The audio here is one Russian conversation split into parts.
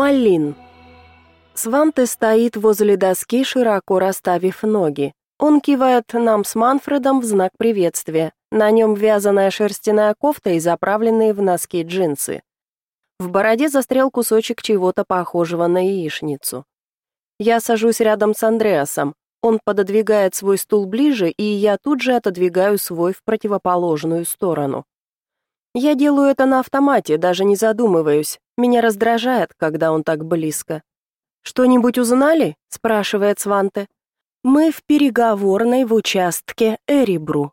Малин. Сванте стоит возле доски, широко расставив ноги. Он кивает нам с Манфредом в знак приветствия. На нем вязаная шерстяная кофта и заправленные в носки джинсы. В бороде застрял кусочек чего-то похожего на яичницу. Я сажусь рядом с Андреасом. Он пододвигает свой стул ближе, и я тут же отодвигаю свой в противоположную сторону. Я делаю это на автомате, даже не задумываюсь. Меня раздражает, когда он так близко. «Что-нибудь узнали?» — спрашивает Сванте. «Мы в переговорной в участке Эрибру».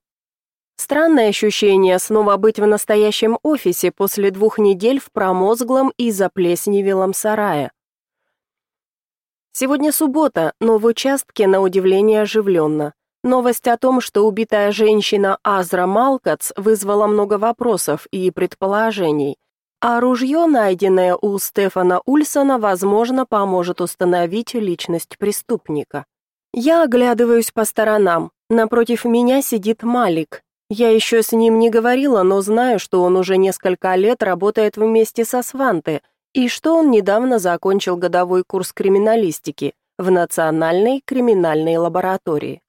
Странное ощущение снова быть в настоящем офисе после двух недель в промозглом и заплесневелом сарае. Сегодня суббота, но в участке на удивление оживленно. Новость о том, что убитая женщина Азра Малкац вызвала много вопросов и предположений, а ружье, найденное у Стефана Ульсона, возможно, поможет установить личность преступника. Я оглядываюсь по сторонам. Напротив меня сидит Малик. Я еще с ним не говорила, но знаю, что он уже несколько лет работает вместе со Сванте и что он недавно закончил годовой курс криминалистики в Национальной криминальной лаборатории.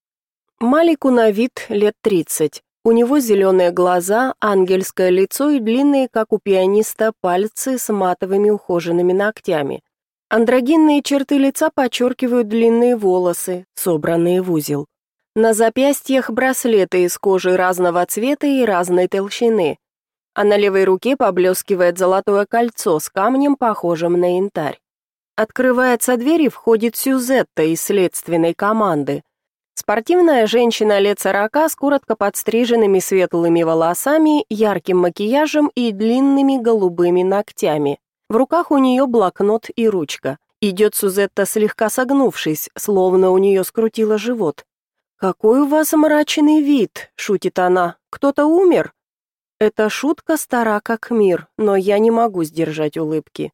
Малику на вид лет 30. У него зеленые глаза, ангельское лицо и длинные, как у пианиста, пальцы с матовыми ухоженными ногтями. Андрогинные черты лица подчеркивают длинные волосы, собранные в узел. На запястьях браслеты из кожи разного цвета и разной толщины, а на левой руке поблескивает золотое кольцо с камнем, похожим на янтарь. Открывается дверь и входит Сюзетта из следственной команды. Спортивная женщина лет сорока с коротко подстриженными светлыми волосами, ярким макияжем и длинными голубыми ногтями. В руках у нее блокнот и ручка. Идет Сузетта слегка согнувшись, словно у нее скрутило живот. «Какой у вас мрачный вид», — шутит она. «Кто-то умер?» Эта шутка стара как мир, но я не могу сдержать улыбки.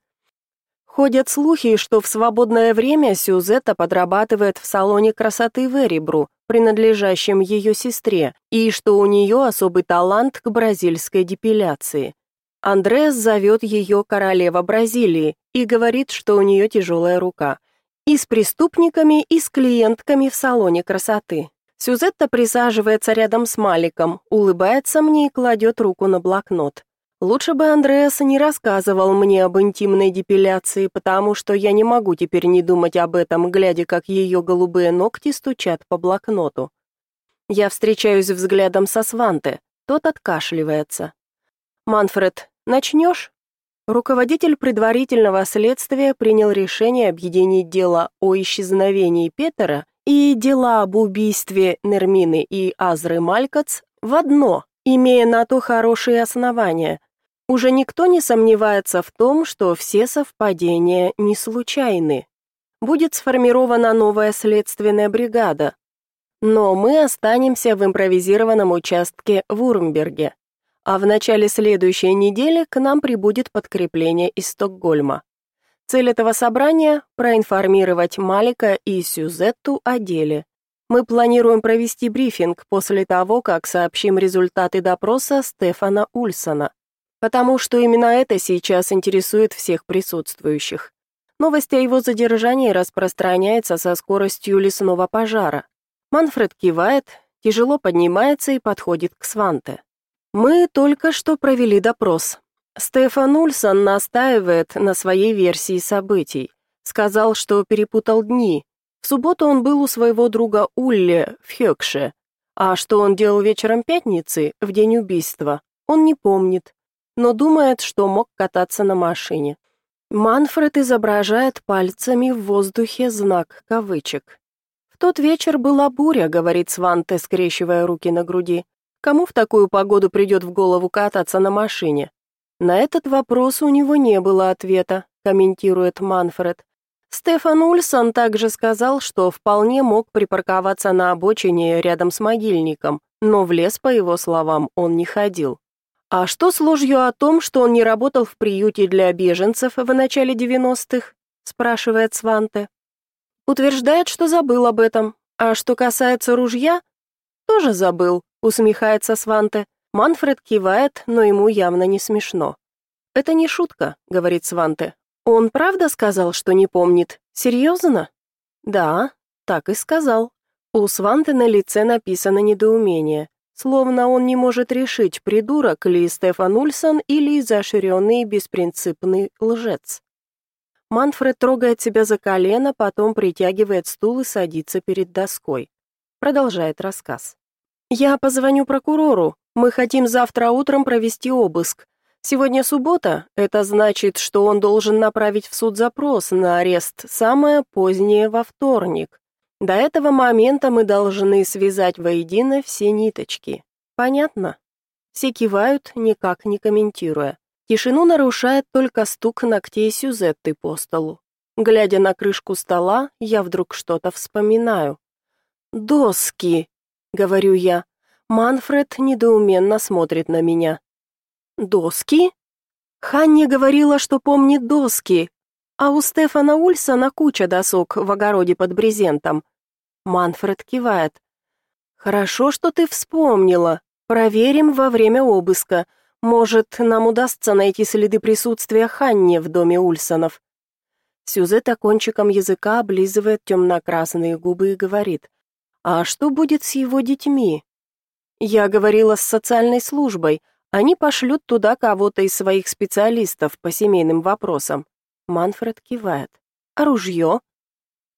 Ходят слухи, что в свободное время Сюзетта подрабатывает в салоне красоты в Эребру, принадлежащем ее сестре, и что у нее особый талант к бразильской депиляции. Андреас зовет ее королева Бразилии и говорит, что у нее тяжелая рука. И с преступниками, и с клиентками в салоне красоты. Сюзетта присаживается рядом с Маликом, улыбается мне и кладет руку на блокнот. Лучше бы Андреас не рассказывал мне об интимной депиляции, потому что я не могу теперь не думать об этом, глядя, как ее голубые ногти стучат по блокноту. Я встречаюсь взглядом со Сванте. Тот откашливается. «Манфред, начнешь?» Руководитель предварительного следствия принял решение объединить дело о исчезновении Петера и дела об убийстве Нермины и Азры Малькац в одно, имея на то хорошие основания, уже никто не сомневается в том, что все совпадения не случайны. Будет сформирована новая следственная бригада. Но мы останемся в импровизированном участке в Урмберге. А в начале следующей недели к нам прибудет подкрепление из Стокгольма. Цель этого собрания – проинформировать Малика и Сюзетту о деле. Мы планируем провести брифинг после того, как сообщим результаты допроса Стефана Ульсона потому что именно это сейчас интересует всех присутствующих. Новость о его задержании распространяется со скоростью лесного пожара. Манфред кивает, тяжело поднимается и подходит к Сванте. Мы только что провели допрос. Стефан Ульсон настаивает на своей версии событий. Сказал, что перепутал дни. В субботу он был у своего друга Улле в Хёкше. А что он делал вечером пятницы, в день убийства, он не помнит но думает, что мог кататься на машине. Манфред изображает пальцами в воздухе знак кавычек. «В тот вечер была буря», — говорит Сванте, скрещивая руки на груди. «Кому в такую погоду придет в голову кататься на машине?» На этот вопрос у него не было ответа, комментирует Манфред. Стефан Ульсон также сказал, что вполне мог припарковаться на обочине рядом с могильником, но в лес, по его словам, он не ходил. А что с ложью о том, что он не работал в приюте для беженцев в начале 90-х? спрашивает Сванте. Утверждает, что забыл об этом. А что касается ружья, тоже забыл, усмехается Сванте. Манфред кивает, но ему явно не смешно. Это не шутка, говорит Сванте. Он правда сказал, что не помнит? Серьезно? Да, так и сказал. У Сванты на лице написано недоумение, словно он не может решить, придурок ли Стефан Ульсон или изощренный беспринципный лжец. Манфред трогает себя за колено, потом притягивает стул и садится перед доской. Продолжает рассказ. «Я позвоню прокурору. Мы хотим завтра утром провести обыск. Сегодня суббота, это значит, что он должен направить в суд запрос на арест самое позднее во вторник. До этого момента мы должны связать воедино все ниточки. Понятно?» Все кивают, никак не комментируя. Тишину нарушает только стук ногтей Сюзетты по столу. Глядя на крышку стола, я вдруг что-то вспоминаю. «Доски!» — говорю я. Манфред недоуменно смотрит на меня. «Доски?» Ханни говорила, что помнит доски, а у Стефана Ульсона куча досок в огороде под брезентом. Манфред кивает. «Хорошо, что ты вспомнила. Проверим во время обыска. Может, нам удастся найти следы присутствия Ханни в доме Ульсонов. Сюзетта кончиком языка облизывает темно-красные губы и говорит, «А что будет с его детьми?» «Я говорила с социальной службой. Они пошлют туда кого-то из своих специалистов по семейным вопросам». Манфред кивает. «А ружье?»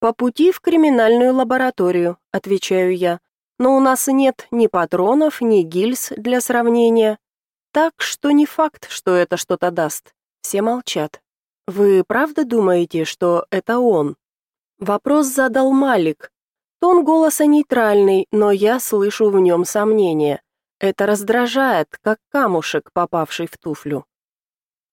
«По пути в криминальную лабораторию», — отвечаю я. «Но у нас нет ни патронов, ни гильз для сравнения. Так что не факт, что это что-то даст. Все молчат. Вы правда думаете, что это он? Вопрос задал Малик. Тон голоса нейтральный, но я слышу в нем сомнение. Это раздражает, как камушек, попавший в туфлю.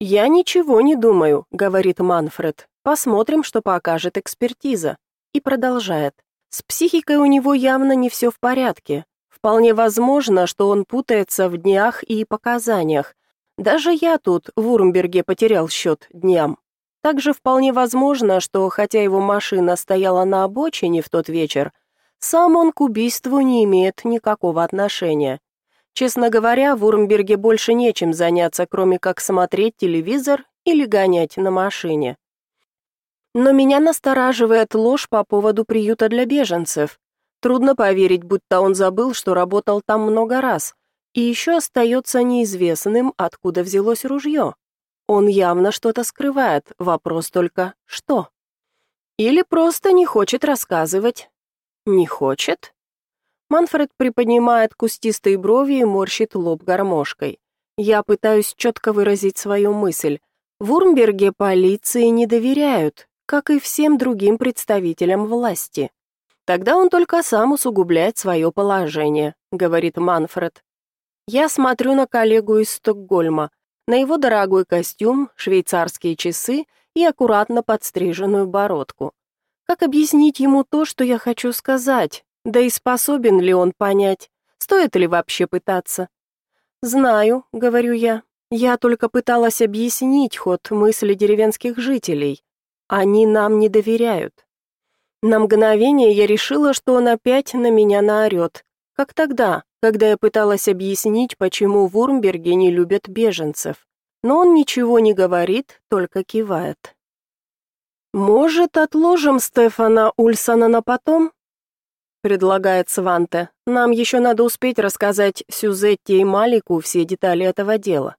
«Я ничего не думаю», — говорит Манфред. «Посмотрим, что покажет экспертиза». И продолжает. «С психикой у него явно не все в порядке. Вполне возможно, что он путается в днях и показаниях. Даже я тут, в Урмберге, потерял счет дням. Также вполне возможно, что, хотя его машина стояла на обочине в тот вечер, сам он к убийству не имеет никакого отношения. Честно говоря, в Урмберге больше нечем заняться, кроме как смотреть телевизор или гонять на машине. Но меня настораживает ложь по поводу приюта для беженцев. Трудно поверить, будто он забыл, что работал там много раз, и еще остается неизвестным, откуда взялось ружье. Он явно что-то скрывает, вопрос только «что?». Или просто не хочет рассказывать. Не хочет? Манфред приподнимает кустистые брови и морщит лоб гармошкой. Я пытаюсь четко выразить свою мысль. В Урмберге полиции не доверяют, как и всем другим представителям власти. Тогда он только сам усугубляет свое положение, говорит Манфред. Я смотрю на коллегу из Стокгольма, на его дорогой костюм, швейцарские часы и аккуратно подстриженную бородку. Как объяснить ему то, что я хочу сказать? Да и способен ли он понять? Стоит ли вообще пытаться? Знаю, говорю я. Я только пыталась объяснить ход мысли деревенских жителей. Они нам не доверяют. На мгновение я решила, что он опять на меня наорет. Как тогда, когда я пыталась объяснить, почему в Урмберге не любят беженцев. Но он ничего не говорит, только кивает. «Может, отложим Стефана Ульсона на потом?» Предлагает Сванте. «Нам еще надо успеть рассказать Сюзетте и Малику все детали этого дела».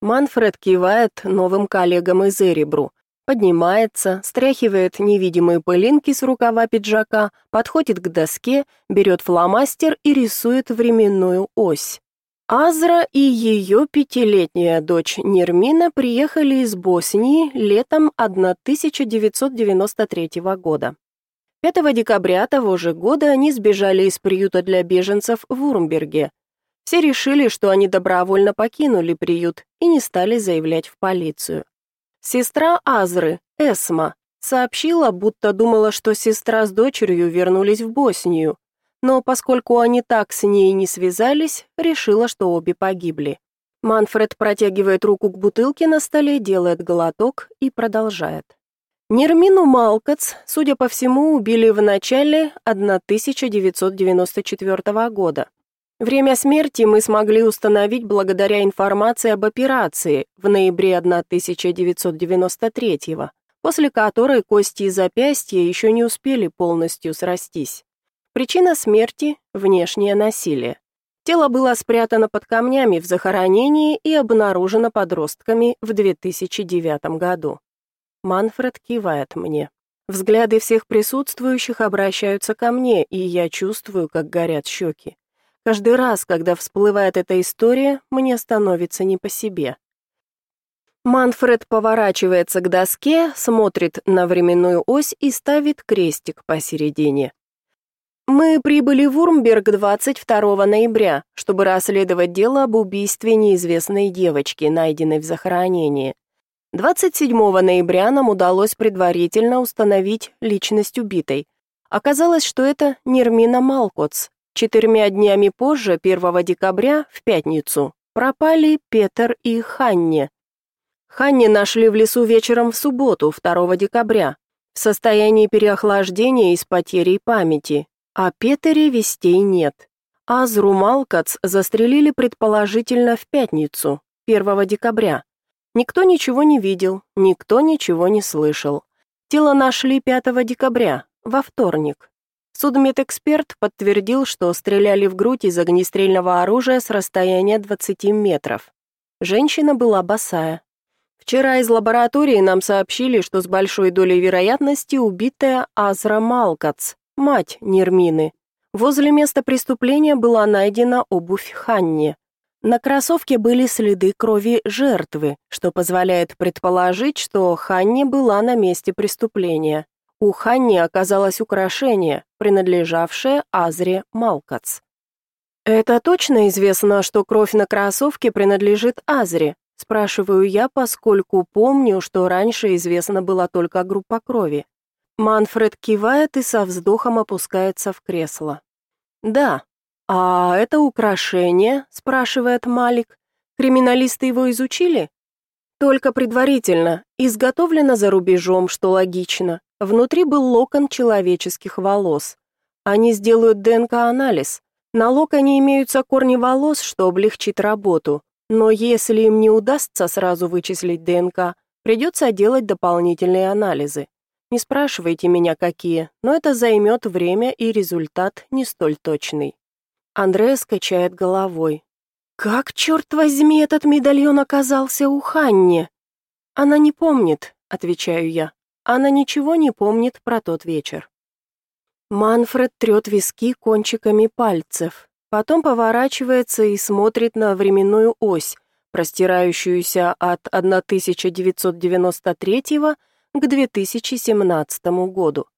Манфред кивает новым коллегам из Эребру, Поднимается, стряхивает невидимые пылинки с рукава пиджака, подходит к доске, берет фломастер и рисует временную ось. Азра и ее пятилетняя дочь Нермина приехали из Боснии летом 1993 года. 5 декабря того же года они сбежали из приюта для беженцев в Урмберге. Все решили, что они добровольно покинули приют и не стали заявлять в полицию. Сестра Азры, Эсма, сообщила, будто думала, что сестра с дочерью вернулись в Боснию, но поскольку они так с ней не связались, решила, что обе погибли. Манфред протягивает руку к бутылке на столе, делает глоток и продолжает. Нермину Малкац, судя по всему, убили в начале 1994 года. Время смерти мы смогли установить благодаря информации об операции в ноябре 1993 после которой кости и запястья еще не успели полностью срастись. Причина смерти – внешнее насилие. Тело было спрятано под камнями в захоронении и обнаружено подростками в 2009 году. Манфред кивает мне. Взгляды всех присутствующих обращаются ко мне, и я чувствую, как горят щеки. Каждый раз, когда всплывает эта история, мне становится не по себе. Манфред поворачивается к доске, смотрит на временную ось и ставит крестик посередине. Мы прибыли в Урмберг 22 ноября, чтобы расследовать дело об убийстве неизвестной девочки, найденной в захоронении. 27 ноября нам удалось предварительно установить личность убитой. Оказалось, что это Нермина Малкоц. Четырьмя днями позже, 1 декабря, в пятницу, пропали Петр и Ханне. Ханне нашли в лесу вечером в субботу, 2 декабря, в состоянии переохлаждения и с потерей памяти. О Петере вестей нет. Азру Малкац застрелили предположительно в пятницу, 1 декабря. Никто ничего не видел, никто ничего не слышал. Тело нашли 5 декабря, во вторник. Судмедэксперт подтвердил, что стреляли в грудь из огнестрельного оружия с расстояния 20 метров. Женщина была босая. Вчера из лаборатории нам сообщили, что с большой долей вероятности убитая Азра Малкац, мать Нермины. Возле места преступления была найдена обувь Ханни. На кроссовке были следы крови жертвы, что позволяет предположить, что Ханни была на месте преступления. У Ханни оказалось украшение, принадлежавшее Азре Малкац. «Это точно известно, что кровь на кроссовке принадлежит Азре?» спрашиваю я, поскольку помню, что раньше известно была только группа крови. Манфред кивает и со вздохом опускается в кресло. «Да. А это украшение?» – спрашивает Малик. «Криминалисты его изучили?» «Только предварительно. Изготовлено за рубежом, что логично. Внутри был локон человеческих волос. Они сделают ДНК-анализ. На локоне имеются корни волос, что облегчит работу. Но если им не удастся сразу вычислить ДНК, придется делать дополнительные анализы. Не спрашивайте меня, какие, но это займет время и результат не столь точный. Андреа скачает головой. Как, черт возьми, этот медальон оказался у Ханни? Она не помнит, отвечаю я. Она ничего не помнит про тот вечер. Манфред трет виски кончиками пальцев, потом поворачивается и смотрит на временную ось, простирающуюся от 1993 года к 2017 году.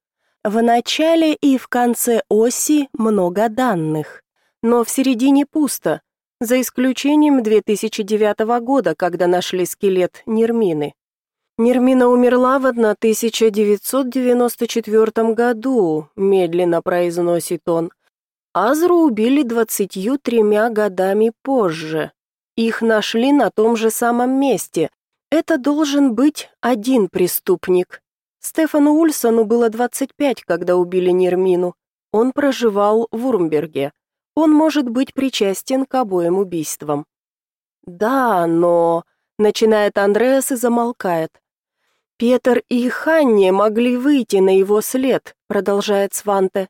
В начале и в конце оси много данных, но в середине пусто, за исключением 2009 года, когда нашли скелет Нермины. Нермина умерла в 1994 году, медленно произносит он. Азру убили 23 годами позже. Их нашли на том же самом месте, это должен быть один преступник. Стефану Ульсону было 25, когда убили Нермину. Он проживал в Урмберге. Он может быть причастен к обоим убийствам. Да, но начинает Андреас и замолкает. Петр и Ханне могли выйти на его след, продолжает Сванте.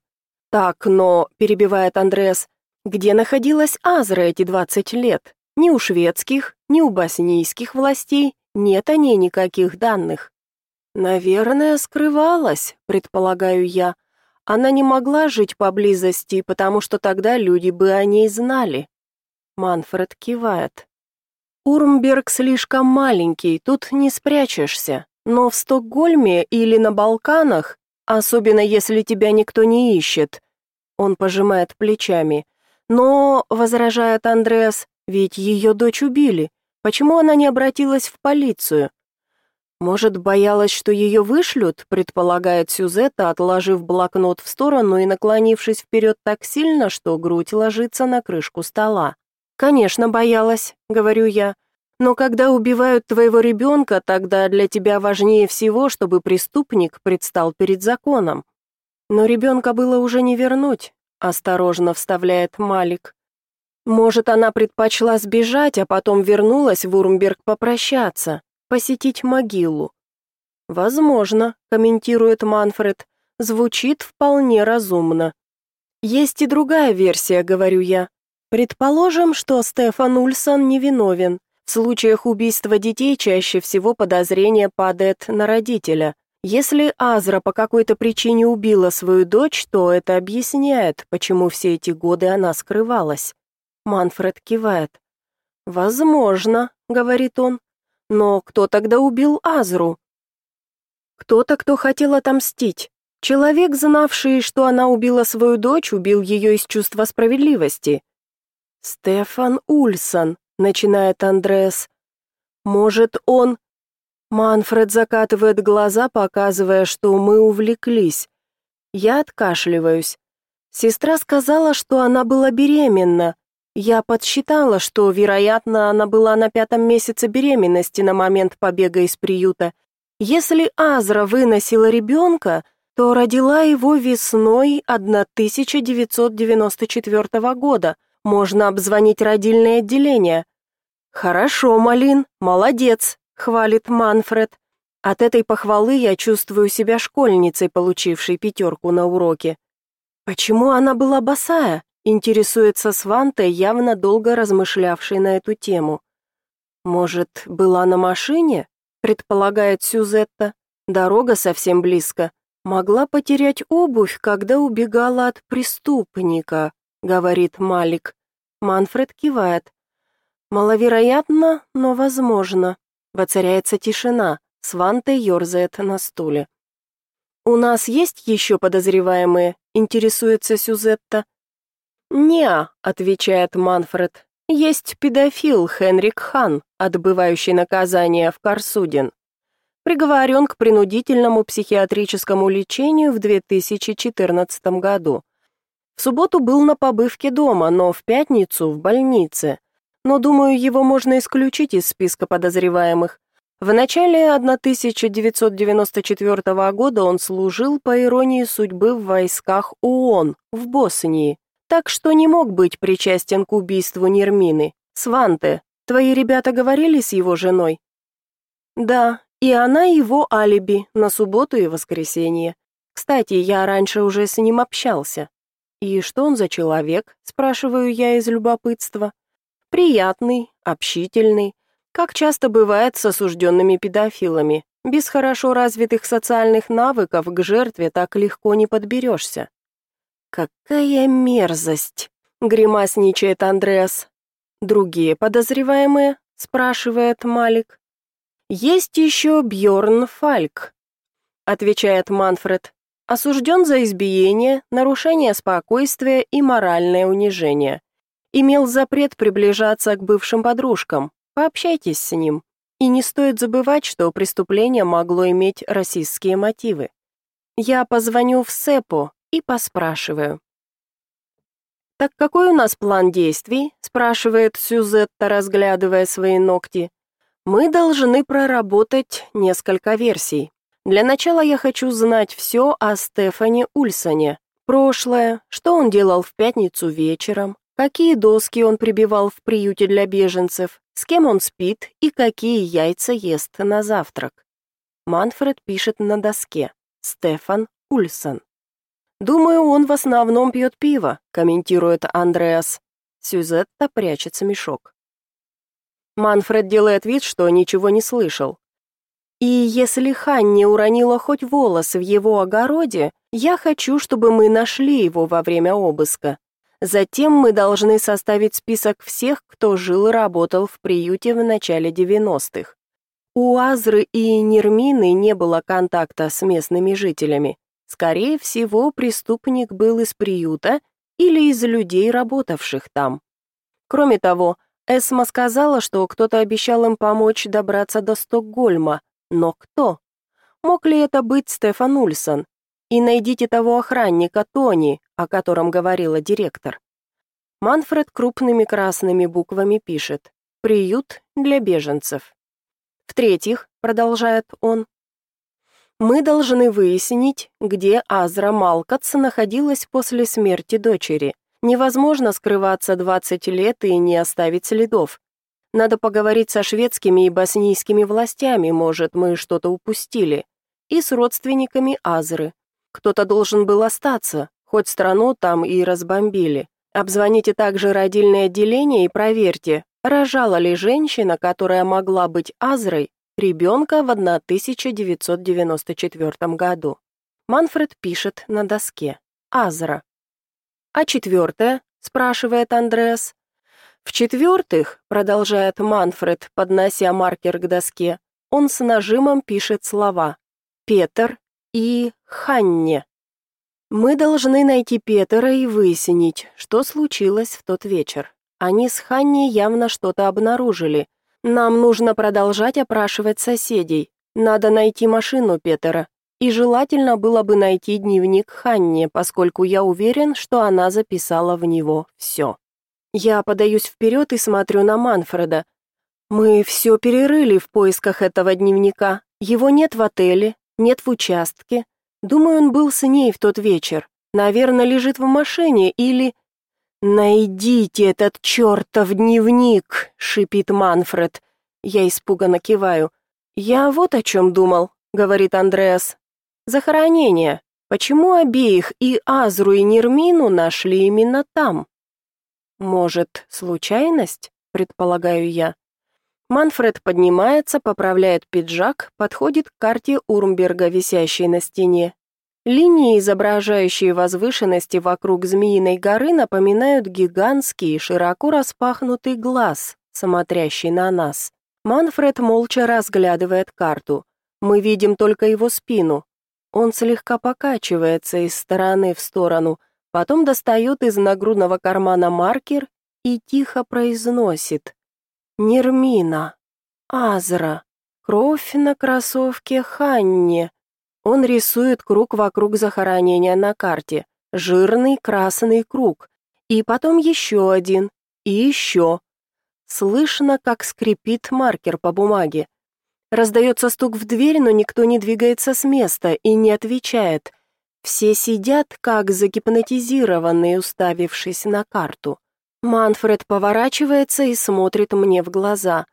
Так, но перебивает Андреас. Где находилась Азра эти 20 лет? Ни у шведских, ни у боснийских властей, нет о ней никаких данных. Наверное, скрывалась, предполагаю я. Она не могла жить поблизости, потому что тогда люди бы о ней знали. Манфред кивает. Урмберг слишком маленький, тут не спрячешься. Но в Стокгольме или на Балканах, особенно если тебя никто не ищет, он пожимает плечами. Но, возражает Андреас, ведь ее дочь убили. Почему она не обратилась в полицию? Может, боялась, что ее вышлют, предполагает Сюзетта, отложив блокнот в сторону и наклонившись вперед так сильно, что грудь ложится на крышку стола. Конечно, боялась, говорю я. Но когда убивают твоего ребенка, тогда для тебя важнее всего, чтобы преступник предстал перед законом. Но ребенка было уже не вернуть, осторожно вставляет Малик. Может, она предпочла сбежать, а потом вернулась в Урмберг попрощаться, посетить могилу. Возможно, комментирует Манфред, звучит вполне разумно. Есть и другая версия, говорю я. Предположим, что Стефан Ульсон невиновен. В случаях убийства детей чаще всего подозрение падает на родителя. Если Азра по какой-то причине убила свою дочь, то это объясняет, почему все эти годы она скрывалась. Манфред кивает. «Возможно», — говорит он. «Но кто тогда убил Азру?» «Кто-то, кто хотел отомстить. Человек, знавший, что она убила свою дочь, убил ее из чувства справедливости». «Стефан Ульсон», — начинает Андреас. «Может, он...» Манфред закатывает глаза, показывая, что мы увлеклись. Я откашливаюсь. Сестра сказала, что она была беременна. Я подсчитала, что, вероятно, она была на пятом месяце беременности на момент побега из приюта. Если Азра выносила ребенка, то родила его весной 1994 года. Можно обзвонить родильное отделение. Хорошо, Малин, молодец хвалит Манфред. От этой похвалы я чувствую себя школьницей, получившей пятерку на уроке. Почему она была босая? Интересуется Сванте, явно долго размышлявшей на эту тему. Может, была на машине? предполагает Сюзетта. Дорога совсем близко. Могла потерять обувь, когда убегала от преступника, говорит Малик. Манфред кивает. Маловероятно, но возможно. Воцаряется тишина. Сванте ерзает на стуле. «У нас есть еще подозреваемые?» — интересуется Сюзетта. «Не», — отвечает Манфред. «Есть педофил Хенрик Хан, отбывающий наказание в Карсуден. Приговорен к принудительному психиатрическому лечению в 2014 году. В субботу был на побывке дома, но в пятницу в больнице но, думаю, его можно исключить из списка подозреваемых. В начале 1994 года он служил, по иронии судьбы, в войсках ООН в Боснии, так что не мог быть причастен к убийству Нермины. Сванте, твои ребята говорили с его женой? Да, и она его алиби на субботу и воскресенье. Кстати, я раньше уже с ним общался. И что он за человек, спрашиваю я из любопытства. Приятный, общительный, как часто бывает с осужденными педофилами. Без хорошо развитых социальных навыков к жертве так легко не подберешься. «Какая мерзость!» — гримасничает Андреас. «Другие подозреваемые?» — спрашивает Малик. «Есть еще Бьорн Фальк», — отвечает Манфред. «Осужден за избиение, нарушение спокойствия и моральное унижение имел запрет приближаться к бывшим подружкам. Пообщайтесь с ним. И не стоит забывать, что преступление могло иметь расистские мотивы. Я позвоню в СЭПО и поспрашиваю. «Так какой у нас план действий?» – спрашивает Сюзетта, разглядывая свои ногти. «Мы должны проработать несколько версий. Для начала я хочу знать все о Стефане Ульсоне. Прошлое, что он делал в пятницу вечером, какие доски он прибивал в приюте для беженцев, с кем он спит и какие яйца ест на завтрак. Манфред пишет на доске. Стефан Ульсон. «Думаю, он в основном пьет пиво», — комментирует Андреас. Сюзетта прячет смешок. Манфред делает вид, что ничего не слышал. «И если Ханни уронила хоть волос в его огороде, я хочу, чтобы мы нашли его во время обыска. Затем мы должны составить список всех, кто жил и работал в приюте в начале 90-х. У Азры и Нермины не было контакта с местными жителями. Скорее всего, преступник был из приюта или из людей, работавших там. Кроме того, Эсма сказала, что кто-то обещал им помочь добраться до Стокгольма. Но кто? Мог ли это быть Стефан Ульсон? И найдите того охранника Тони, о котором говорила директор. Манфред крупными красными буквами пишет «Приют для беженцев». В-третьих, продолжает он, мы должны выяснить, где Азра Малкац находилась после смерти дочери. Невозможно скрываться 20 лет и не оставить следов. Надо поговорить со шведскими и боснийскими властями, может, мы что-то упустили. И с родственниками Азры. Кто-то должен был остаться, хоть страну там и разбомбили. Обзвоните также родильное отделение и проверьте, рожала ли женщина, которая могла быть Азрой, ребенка в 1994 году. Манфред пишет на доске. Азра. А четвертое? спрашивает Андреас. В-четвертых, продолжает Манфред, поднося маркер к доске, он с нажимом пишет слова «Петр» и «Ханне». Мы должны найти Петра и выяснить, что случилось в тот вечер. Они с Ханни явно что-то обнаружили. Нам нужно продолжать опрашивать соседей. Надо найти машину Петера. И желательно было бы найти дневник Ханни, поскольку я уверен, что она записала в него все. Я подаюсь вперед и смотрю на Манфреда. Мы все перерыли в поисках этого дневника. Его нет в отеле, нет в участке. Думаю, он был с ней в тот вечер. Наверное, лежит в машине или... «Найдите этот чертов дневник!» — шипит Манфред. Я испуганно киваю. «Я вот о чем думал», — говорит Андреас. «Захоронение. Почему обеих, и Азру, и Нермину, нашли именно там?» Может, случайность, предполагаю я. Манфред поднимается, поправляет пиджак, подходит к карте Урмберга, висящей на стене. Линии, изображающие возвышенности вокруг Змеиной горы, напоминают гигантский, широко распахнутый глаз, смотрящий на нас. Манфред молча разглядывает карту. Мы видим только его спину. Он слегка покачивается из стороны в сторону, Потом достает из нагрудного кармана маркер и тихо произносит «Нермина, Азра, кровь на кроссовке Ханне». Он рисует круг вокруг захоронения на карте, жирный красный круг, и потом еще один, и еще. Слышно, как скрипит маркер по бумаге. Раздается стук в дверь, но никто не двигается с места и не отвечает. Все сидят, как загипнотизированные, уставившись на карту. Манфред поворачивается и смотрит мне в глаза.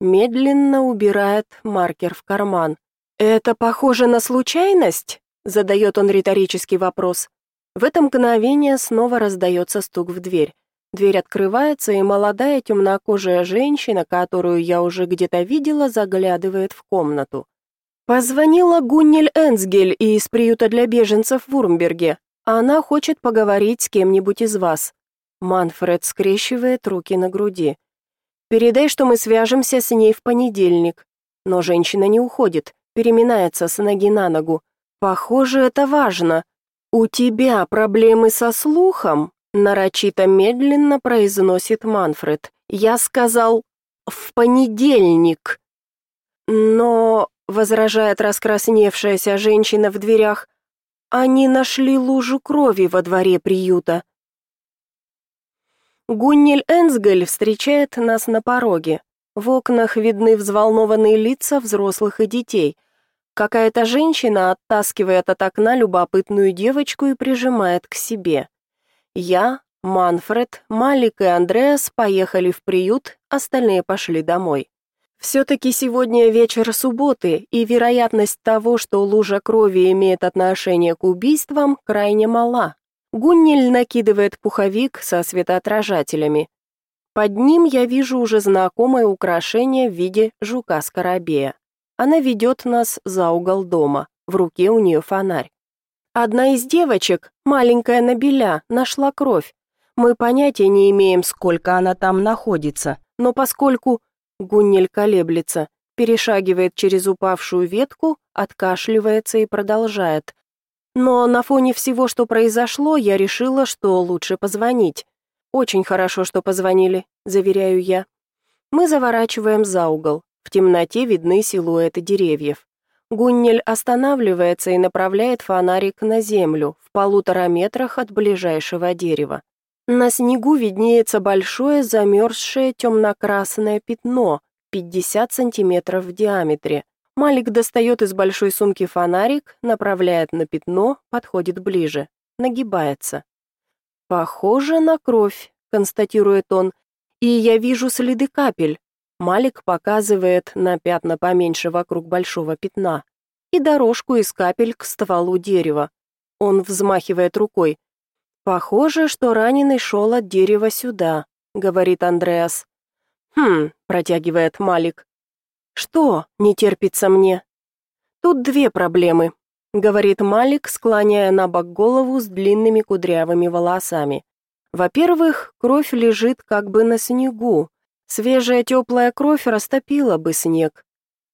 Медленно убирает маркер в карман. «Это похоже на случайность?» — задает он риторический вопрос. В это мгновение снова раздается стук в дверь. Дверь открывается, и молодая темнокожая женщина, которую я уже где-то видела, заглядывает в комнату. Позвонила Гуннель Энсгель из приюта для беженцев в Урмберге. Она хочет поговорить с кем-нибудь из вас. Манфред скрещивает руки на груди. Передай, что мы свяжемся с ней в понедельник. Но женщина не уходит, переминается с ноги на ногу. Похоже, это важно. У тебя проблемы со слухом? нарочито медленно произносит Манфред. Я сказал в понедельник. Но возражает раскрасневшаяся женщина в дверях. Они нашли лужу крови во дворе приюта. Гуннель Энсгель встречает нас на пороге. В окнах видны взволнованные лица взрослых и детей. Какая-то женщина оттаскивает от окна любопытную девочку и прижимает к себе. Я, Манфред, Малик и Андреас поехали в приют, остальные пошли домой. Все-таки сегодня вечер субботы, и вероятность того, что лужа крови имеет отношение к убийствам, крайне мала. Гуннель накидывает пуховик со светоотражателями. Под ним я вижу уже знакомое украшение в виде жука-скоробея. Она ведет нас за угол дома, в руке у нее фонарь. Одна из девочек, маленькая Набеля, нашла кровь. Мы понятия не имеем, сколько она там находится, но поскольку Гуннель колеблется, перешагивает через упавшую ветку, откашливается и продолжает. Но на фоне всего, что произошло, я решила, что лучше позвонить. Очень хорошо, что позвонили, заверяю я. Мы заворачиваем за угол. В темноте видны силуэты деревьев. Гуннель останавливается и направляет фонарик на землю в полутора метрах от ближайшего дерева. На снегу виднеется большое замерзшее темно-красное пятно, 50 сантиметров в диаметре. Малик достает из большой сумки фонарик, направляет на пятно, подходит ближе, нагибается. Похоже на кровь, констатирует он. И я вижу следы капель. Малик показывает на пятна поменьше вокруг большого пятна и дорожку из капель к стволу дерева. Он взмахивает рукой. Похоже, что раненый шел от дерева сюда, говорит Андреас. Хм, протягивает Малик. Что? Не терпится мне. Тут две проблемы, говорит Малик, склоняя на бок голову с длинными кудрявыми волосами. Во-первых, кровь лежит как бы на снегу. Свежая теплая кровь растопила бы снег.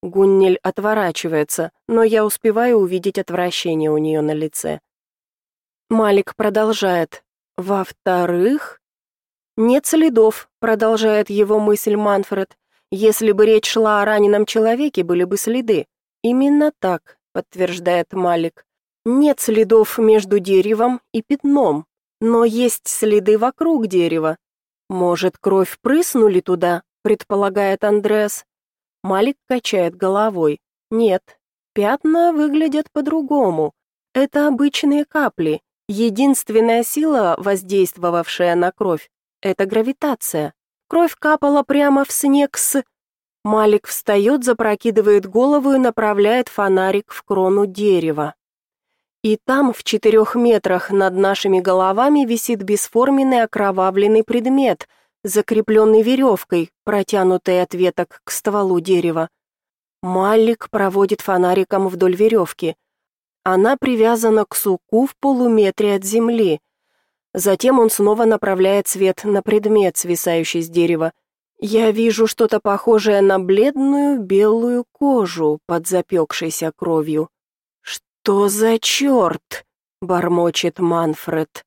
Гуннель отворачивается, но я успеваю увидеть отвращение у нее на лице. Малик продолжает. Во-вторых, нет следов, продолжает его мысль Манфред. Если бы речь шла о раненом человеке, были бы следы. Именно так, подтверждает Малик. Нет следов между деревом и пятном, но есть следы вокруг дерева. Может, кровь прыснули туда, предполагает Андреас. Малик качает головой. Нет, пятна выглядят по-другому. Это обычные капли. Единственная сила, воздействовавшая на кровь, это гравитация. Кровь капала прямо в снег с... Малик встает, запрокидывает голову и направляет фонарик в крону дерева. И там, в четырех метрах над нашими головами, висит бесформенный окровавленный предмет, закрепленный веревкой, протянутой от веток к стволу дерева. Малик проводит фонариком вдоль веревки. Она привязана к суку в полуметре от земли. Затем он снова направляет свет на предмет, свисающий с дерева. Я вижу что-то похожее на бледную белую кожу под запекшейся кровью. «Что за черт?» — бормочет Манфред.